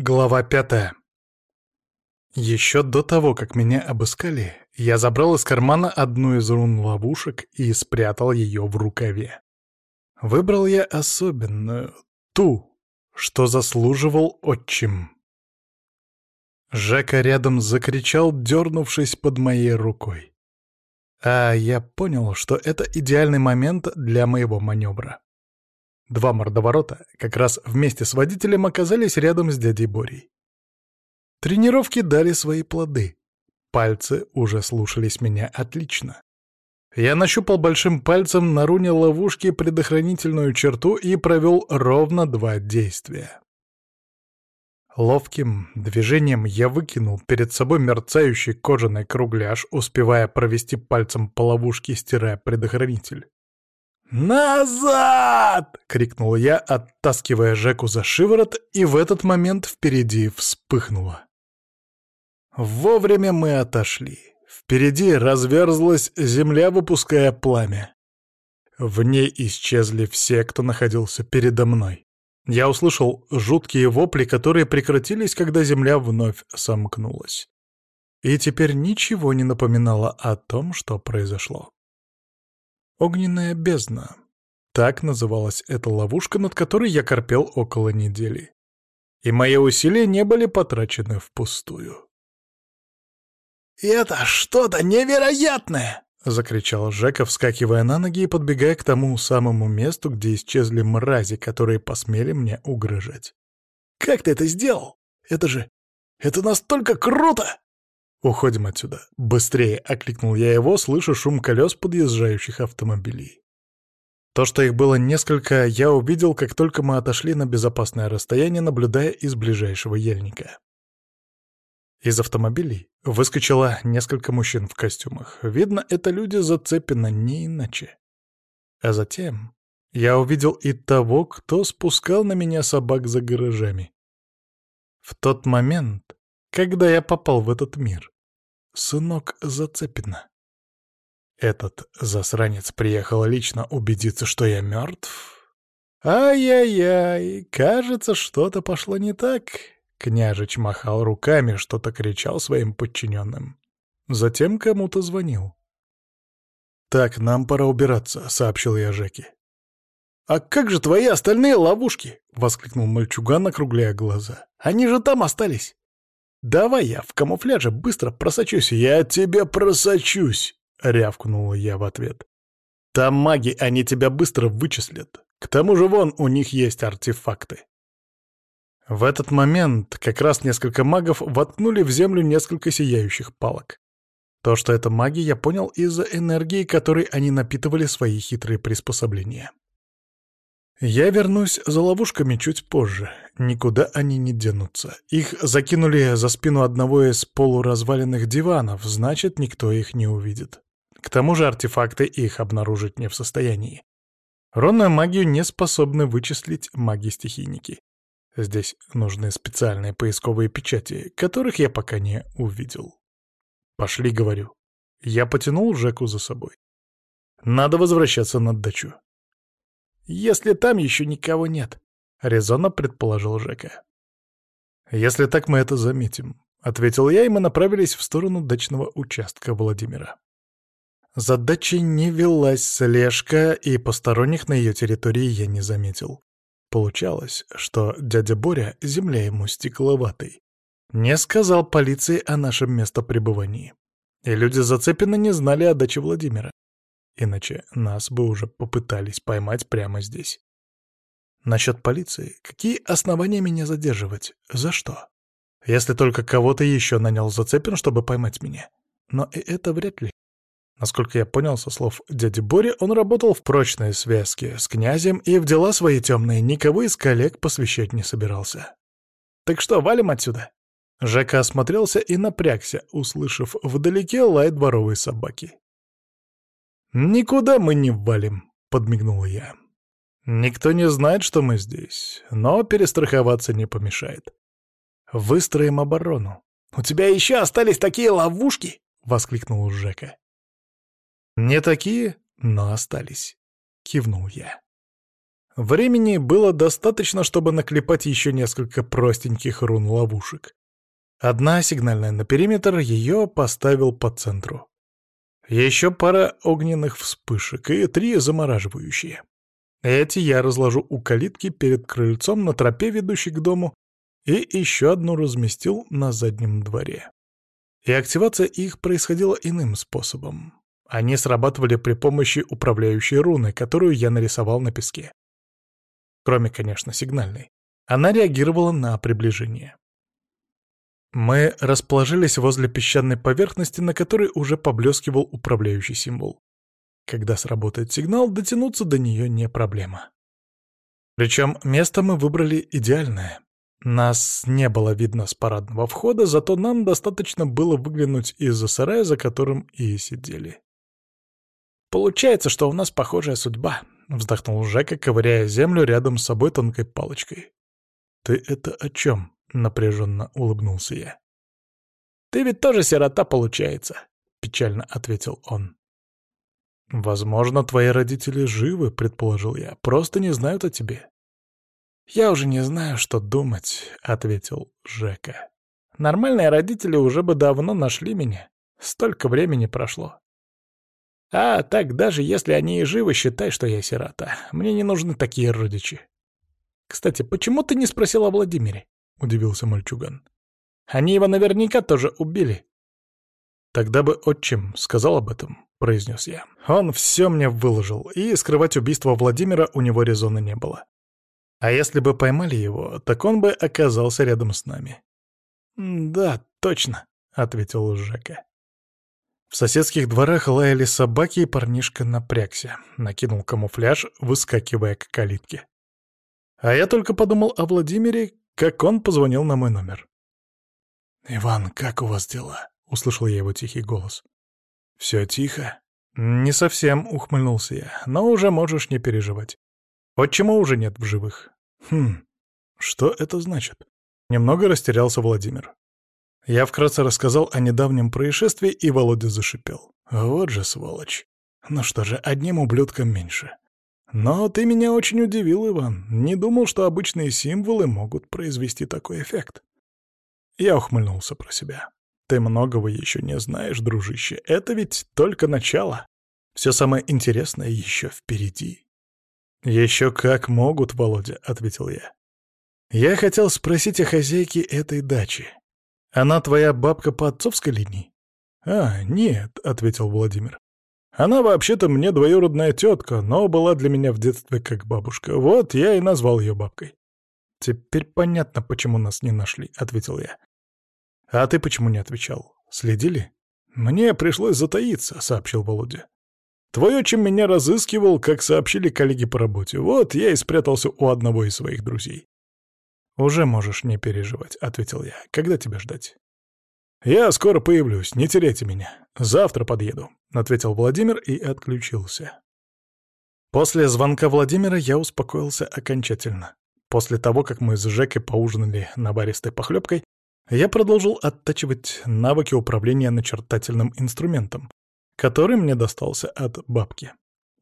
Глава пятая. Еще до того, как меня обыскали, я забрал из кармана одну из рун ловушек и спрятал ее в рукаве. Выбрал я особенную, ту, что заслуживал отчим. Жека рядом закричал, дернувшись под моей рукой. А я понял, что это идеальный момент для моего маневра. Два мордоворота как раз вместе с водителем оказались рядом с дядей Борей. Тренировки дали свои плоды. Пальцы уже слушались меня отлично. Я нащупал большим пальцем на руне ловушки предохранительную черту и провел ровно два действия. Ловким движением я выкинул перед собой мерцающий кожаный кругляш, успевая провести пальцем по ловушке, стирая предохранитель. «Назад!» — крикнул я, оттаскивая Жеку за шиворот, и в этот момент впереди вспыхнуло. Вовремя мы отошли. Впереди разверзлась земля, выпуская пламя. В ней исчезли все, кто находился передо мной. Я услышал жуткие вопли, которые прекратились, когда земля вновь сомкнулась. И теперь ничего не напоминало о том, что произошло. Огненная бездна. Так называлась эта ловушка, над которой я корпел около недели. И мои усилия не были потрачены впустую. «Это что-то невероятное!» — закричал Жека, вскакивая на ноги и подбегая к тому самому месту, где исчезли мрази, которые посмели мне угрожать. «Как ты это сделал? Это же... Это настолько круто!» «Уходим отсюда! Быстрее!» — окликнул я его, слыша шум колес подъезжающих автомобилей. То, что их было несколько, я увидел, как только мы отошли на безопасное расстояние, наблюдая из ближайшего ельника. Из автомобилей выскочило несколько мужчин в костюмах. Видно, это люди зацепены не иначе. А затем я увидел и того, кто спускал на меня собак за гаражами. В тот момент когда я попал в этот мир. Сынок Зацепина. Этот засранец приехал лично убедиться, что я мертв? Ай-яй-яй, кажется, что-то пошло не так. Княжич махал руками, что-то кричал своим подчиненным. Затем кому-то звонил. «Так, нам пора убираться», — сообщил я Жеке. «А как же твои остальные ловушки?» — воскликнул мальчуган, округляя глаза. «Они же там остались!» «Давай я в камуфляже быстро просочусь». «Я тебе просочусь!» — рявкнула я в ответ. «Там маги, они тебя быстро вычислят. К тому же вон у них есть артефакты». В этот момент как раз несколько магов воткнули в землю несколько сияющих палок. То, что это маги, я понял из-за энергии, которой они напитывали свои хитрые приспособления. Я вернусь за ловушками чуть позже. Никуда они не денутся. Их закинули за спину одного из полуразваленных диванов, значит, никто их не увидит. К тому же артефакты их обнаружить не в состоянии. Ронную магию не способны вычислить маги-стихийники. Здесь нужны специальные поисковые печати, которых я пока не увидел. «Пошли», — говорю. Я потянул Жеку за собой. Надо возвращаться на дачу если там еще никого нет», — резонно предположил Жека. «Если так, мы это заметим», — ответил я, и мы направились в сторону дачного участка Владимира. За дачей не велась слежка, и посторонних на ее территории я не заметил. Получалось, что дядя Боря, земля ему стекловатой, не сказал полиции о нашем местопребывании. И люди зацепенно не знали о даче Владимира. Иначе нас бы уже попытались поймать прямо здесь. Насчет полиции. Какие основания меня задерживать? За что? Если только кого-то еще нанял Зацепин, чтобы поймать меня. Но и это вряд ли. Насколько я понял со слов дяди Бори, он работал в прочной связке с князем и в дела свои темные никого из коллег посвящать не собирался. «Так что, валим отсюда?» Жека осмотрелся и напрягся, услышав вдалеке лай дворовой собаки. «Никуда мы не валим», — подмигнул я. «Никто не знает, что мы здесь, но перестраховаться не помешает. Выстроим оборону». «У тебя еще остались такие ловушки?» — воскликнул Жека. «Не такие, но остались», — кивнул я. Времени было достаточно, чтобы наклепать еще несколько простеньких рун-ловушек. Одна сигнальная на периметр, ее поставил по центру. Еще пара огненных вспышек и три замораживающие. Эти я разложу у калитки перед крыльцом на тропе, ведущей к дому, и еще одну разместил на заднем дворе. И активация их происходила иным способом. Они срабатывали при помощи управляющей руны, которую я нарисовал на песке. Кроме, конечно, сигнальной. Она реагировала на приближение. Мы расположились возле песчаной поверхности, на которой уже поблескивал управляющий символ. Когда сработает сигнал, дотянуться до нее не проблема. Причем место мы выбрали идеальное. Нас не было видно с парадного входа, зато нам достаточно было выглянуть из-за сарая, за которым и сидели. «Получается, что у нас похожая судьба», — вздохнул Жека, ковыряя землю рядом с собой тонкой палочкой. «Ты это о чем?» — напряженно улыбнулся я. «Ты ведь тоже сирота, получается», — печально ответил он. «Возможно, твои родители живы», — предположил я, — «просто не знают о тебе». «Я уже не знаю, что думать», — ответил Жека. «Нормальные родители уже бы давно нашли меня. Столько времени прошло. А так, даже если они и живы, считай, что я сирота. Мне не нужны такие родичи. Кстати, почему ты не спросил о Владимире? — удивился мальчуган. «Они его наверняка тоже убили». «Тогда бы отчим сказал об этом», — произнес я. «Он все мне выложил, и скрывать убийство Владимира у него резона не было. А если бы поймали его, так он бы оказался рядом с нами». «Да, точно», — ответил Жека. В соседских дворах лаяли собаки, и парнишка напрягся, накинул камуфляж, выскакивая к калитке. А я только подумал о Владимире, как он позвонил на мой номер. «Иван, как у вас дела?» — услышал я его тихий голос. «Все тихо?» «Не совсем», — ухмыльнулся я, — «но уже можешь не переживать. Отчима уже нет в живых». «Хм, что это значит?» Немного растерялся Владимир. Я вкратце рассказал о недавнем происшествии, и Володя зашипел. «Вот же сволочь. Ну что же, одним ублюдком меньше. Но ты меня очень удивил, Иван. Не думал, что обычные символы могут произвести такой эффект. Я ухмыльнулся про себя. Ты многого еще не знаешь, дружище. Это ведь только начало. Все самое интересное еще впереди. «Еще как могут, Володя», — ответил я. «Я хотел спросить о хозяйке этой дачи. Она твоя бабка по отцовской линии?» «А, нет», — ответил Владимир. Она вообще-то мне двоюродная тетка, но была для меня в детстве как бабушка. Вот я и назвал ее бабкой. «Теперь понятно, почему нас не нашли», — ответил я. «А ты почему не отвечал? Следили?» «Мне пришлось затаиться», — сообщил Володя. «Твой отчим меня разыскивал, как сообщили коллеги по работе. Вот я и спрятался у одного из своих друзей». «Уже можешь не переживать», — ответил я. «Когда тебя ждать?» «Я скоро появлюсь, не теряйте меня. Завтра подъеду», — ответил Владимир и отключился. После звонка Владимира я успокоился окончательно. После того, как мы с Жекой поужинали наваристой похлебкой, я продолжил оттачивать навыки управления начертательным инструментом, который мне достался от бабки.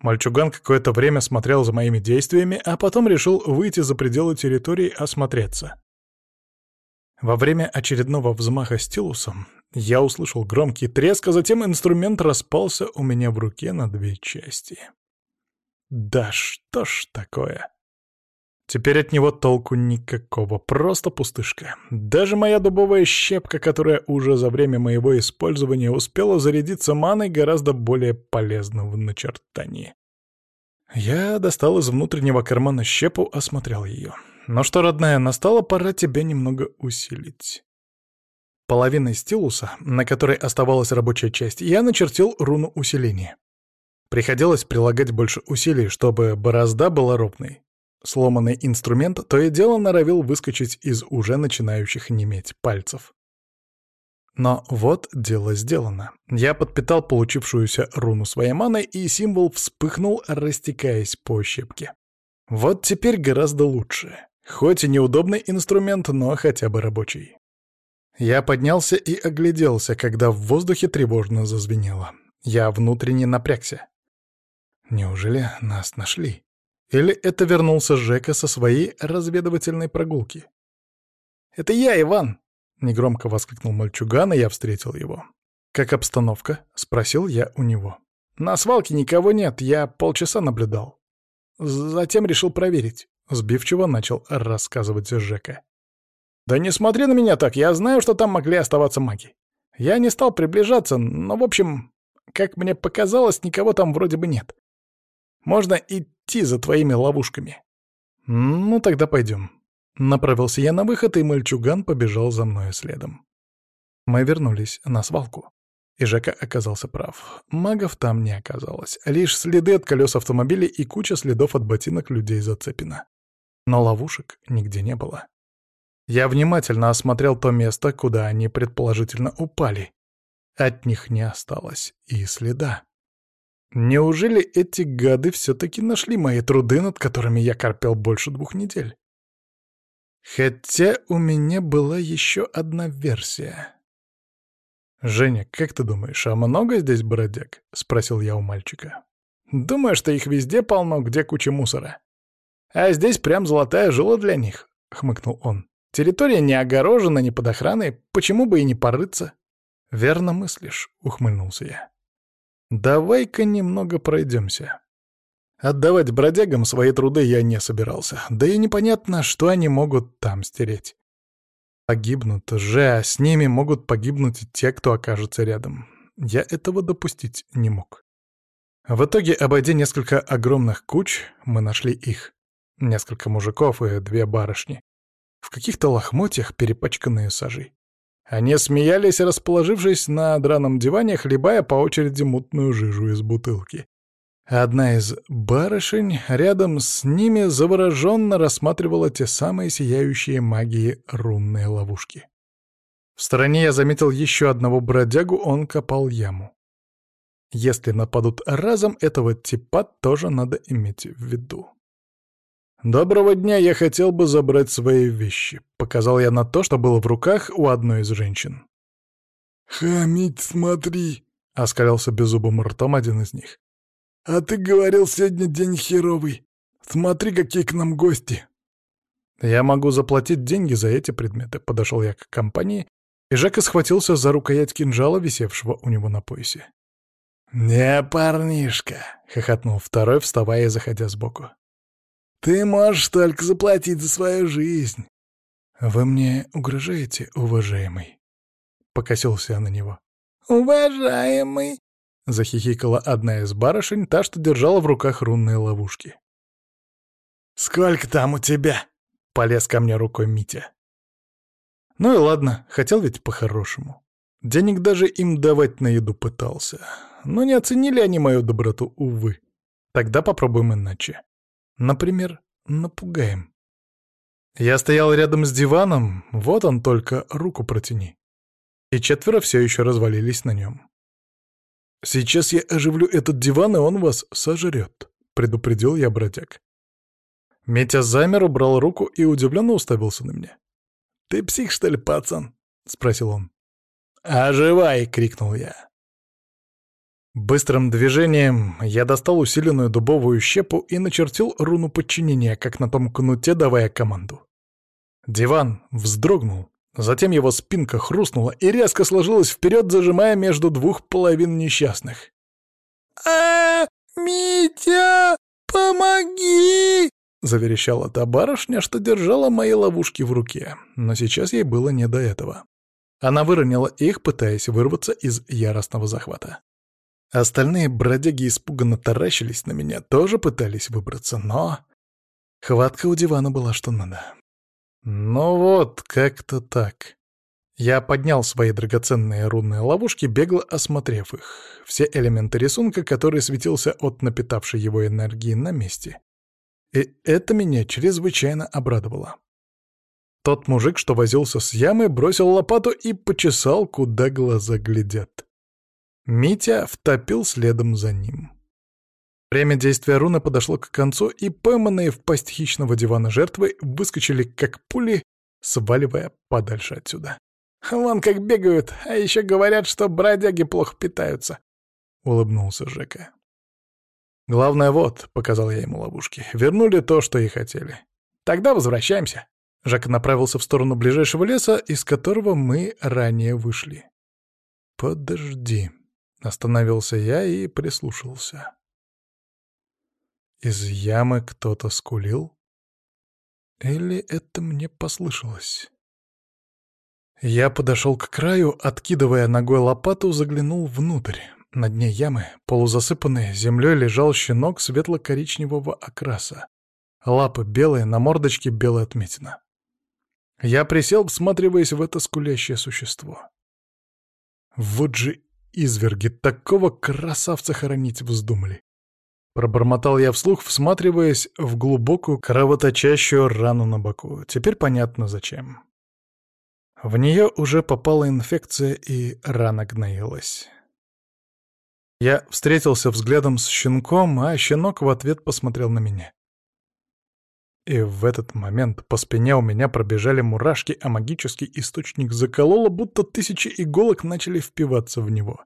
Мальчуган какое-то время смотрел за моими действиями, а потом решил выйти за пределы территории осмотреться. Во время очередного взмаха стилусом я услышал громкий треск, а затем инструмент распался у меня в руке на две части. Да что ж такое? Теперь от него толку никакого, просто пустышка. Даже моя дубовая щепка, которая уже за время моего использования успела зарядиться маной, гораздо более полезна в начертании. Я достал из внутреннего кармана щепу, осмотрел ее. Ну что, родная, настала пора тебя немного усилить. Половиной стилуса, на которой оставалась рабочая часть, я начертил руну усиления. Приходилось прилагать больше усилий, чтобы борозда была ровной. Сломанный инструмент то и дело норовил выскочить из уже начинающих неметь пальцев. Но вот дело сделано. Я подпитал получившуюся руну своей маной, и символ вспыхнул, растекаясь по щепке. Вот теперь гораздо лучше. Хоть и неудобный инструмент, но хотя бы рабочий. Я поднялся и огляделся, когда в воздухе тревожно зазвенело. Я внутренне напрягся. Неужели нас нашли? Или это вернулся Жека со своей разведывательной прогулки? «Это я, Иван!» — негромко воскликнул мальчуган, и я встретил его. «Как обстановка?» — спросил я у него. «На свалке никого нет, я полчаса наблюдал. Затем решил проверить». Сбивчиво начал рассказывать Жека. «Да не смотри на меня так, я знаю, что там могли оставаться маги. Я не стал приближаться, но, в общем, как мне показалось, никого там вроде бы нет. Можно идти за твоими ловушками». «Ну, тогда пойдем». Направился я на выход, и мальчуган побежал за мной следом. Мы вернулись на свалку. И Жека оказался прав. Магов там не оказалось. Лишь следы от колес автомобиля и куча следов от ботинок людей зацепено. Но ловушек нигде не было. Я внимательно осмотрел то место, куда они предположительно упали. От них не осталось и следа. Неужели эти гады все-таки нашли мои труды, над которыми я корпел больше двух недель? Хотя у меня была еще одна версия. «Женя, как ты думаешь, а много здесь бродяг?» — спросил я у мальчика. «Думаю, что их везде полно, где куча мусора. А здесь прям золотая жила для них», — хмыкнул он. «Территория не огорожена, не под охраной, почему бы и не порыться?» «Верно мыслишь», — ухмыльнулся я. «Давай-ка немного пройдемся». Отдавать бродягам свои труды я не собирался, да и непонятно, что они могут там стереть. Погибнут же, а с ними могут погибнуть и те, кто окажется рядом. Я этого допустить не мог. В итоге, обойдя несколько огромных куч, мы нашли их. Несколько мужиков и две барышни. В каких-то лохмотьях, перепачканные сажей. Они смеялись, расположившись на драном диване, хлебая по очереди мутную жижу из бутылки. Одна из барышень рядом с ними завороженно рассматривала те самые сияющие магии рунные ловушки. В стороне я заметил еще одного бродягу, он копал яму. Если нападут разом, этого типа тоже надо иметь в виду. «Доброго дня, я хотел бы забрать свои вещи», — показал я на то, что было в руках у одной из женщин. «Хамить смотри», — оскалялся беззубым ртом один из них. «А ты говорил, сегодня день херовый. Смотри, какие к нам гости». «Я могу заплатить деньги за эти предметы», — подошел я к компании, и Жека схватился за рукоять кинжала, висевшего у него на поясе. «Не, парнишка», — хохотнул второй, вставая и заходя сбоку. Ты можешь только заплатить за свою жизнь. Вы мне угрожаете, уважаемый? Покосился я на него. Уважаемый, захихикала одна из барышень, та, что держала в руках рунные ловушки. «Сколько там у тебя?» — полез ко мне рукой Митя. Ну и ладно, хотел ведь по-хорошему. Денег даже им давать на еду пытался. Но не оценили они мою доброту, увы. Тогда попробуем иначе. Например, напугаем. Я стоял рядом с диваном, вот он только руку протяни. И четверо все еще развалились на нем. «Сейчас я оживлю этот диван, и он вас сожрет», — предупредил я бродяг. Митя замер, убрал руку и удивленно уставился на меня. «Ты псих, что ли, пацан?» — спросил он. «Оживай!» — крикнул я. Быстрым движением я достал усиленную дубовую щепу и начертил руну подчинения, как на том кнуте, давая команду. Диван вздрогнул, затем его спинка хрустнула и резко сложилась вперед, зажимая между двух половин несчастных. а, Митя, помоги!» — заверещала та барышня, что держала мои ловушки в руке, но сейчас ей было не до этого. Она выронила их, пытаясь вырваться из яростного захвата. Остальные бродяги испуганно таращились на меня, тоже пытались выбраться, но... Хватка у дивана была что надо. Ну вот, как-то так. Я поднял свои драгоценные рунные ловушки, бегло осмотрев их. Все элементы рисунка, который светился от напитавшей его энергии на месте. И это меня чрезвычайно обрадовало. Тот мужик, что возился с ямы, бросил лопату и почесал, куда глаза глядят. Митя втопил следом за ним. Время действия руны подошло к концу, и пойманные в пасть хищного дивана жертвы выскочили как пули, сваливая подальше отсюда. «Вон как бегают, а еще говорят, что бродяги плохо питаются», — улыбнулся Жека. «Главное вот», — показал я ему ловушки, — «вернули то, что и хотели. Тогда возвращаемся». Жак направился в сторону ближайшего леса, из которого мы ранее вышли. «Подожди», — остановился я и прислушался. Из ямы кто-то скулил? Или это мне послышалось? Я подошел к краю, откидывая ногой лопату, заглянул внутрь. На дне ямы, полузасыпанный землей, лежал щенок светло-коричневого окраса. Лапы белые, на мордочке белая отметина. Я присел, всматриваясь в это скулящее существо. Вот же изверги, такого красавца хоронить вздумали. Пробормотал я вслух, всматриваясь в глубокую кровоточащую рану на боку. Теперь понятно зачем. В нее уже попала инфекция, и рана гноилась. Я встретился взглядом с щенком, а щенок в ответ посмотрел на меня. И в этот момент по спине у меня пробежали мурашки, а магический источник закололо, будто тысячи иголок начали впиваться в него.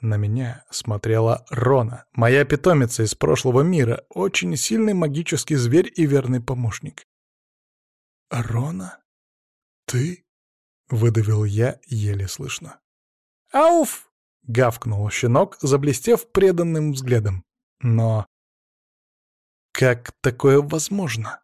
На меня смотрела Рона, моя питомица из прошлого мира, очень сильный магический зверь и верный помощник. «Рона? Ты?» — выдавил я еле слышно. «Ауф!» — гавкнул щенок, заблестев преданным взглядом. Но как такое возможно?